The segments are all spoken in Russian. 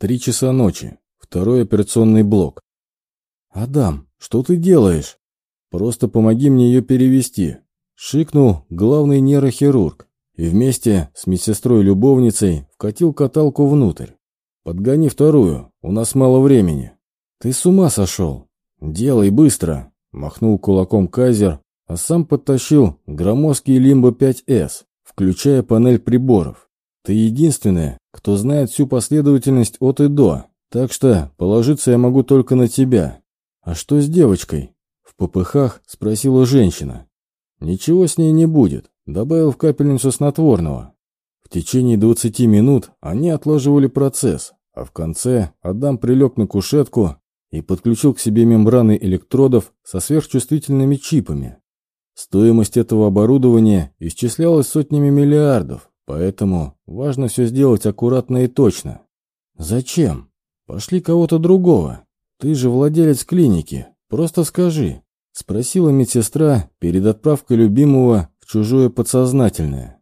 Три часа ночи. Второй операционный блок. «Адам, что ты делаешь?» «Просто помоги мне ее перевести», — шикнул главный нейрохирург и вместе с медсестрой-любовницей вкатил каталку внутрь. «Подгони вторую, у нас мало времени». «Ты с ума сошел?» «Делай быстро», — махнул кулаком Кайзер, а сам подтащил громоздкий Лимбо 5С, включая панель приборов. «Ты единственная, кто знает всю последовательность от и до, так что положиться я могу только на тебя. А что с девочкой?» В попыхах спросила женщина. «Ничего с ней не будет», — добавил в капельницу снотворного. В течение 20 минут они отлаживали процесс, а в конце Адам прилег на кушетку и подключил к себе мембраны электродов со сверхчувствительными чипами. Стоимость этого оборудования исчислялась сотнями миллиардов, поэтому важно все сделать аккуратно и точно. Зачем? Пошли кого-то другого. Ты же владелец клиники, просто скажи. Спросила медсестра перед отправкой любимого в чужое подсознательное.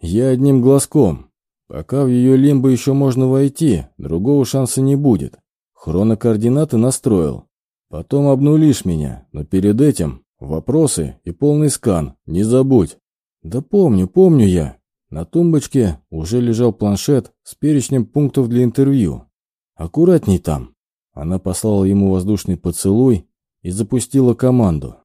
Я одним глазком. Пока в ее лимбо еще можно войти, другого шанса не будет. Хронокоординаты настроил. Потом обнулишь меня, но перед этим вопросы и полный скан, не забудь. Да помню, помню я. На тумбочке уже лежал планшет с перечнем пунктов для интервью. Аккуратней там. Она послала ему воздушный поцелуй и запустила команду.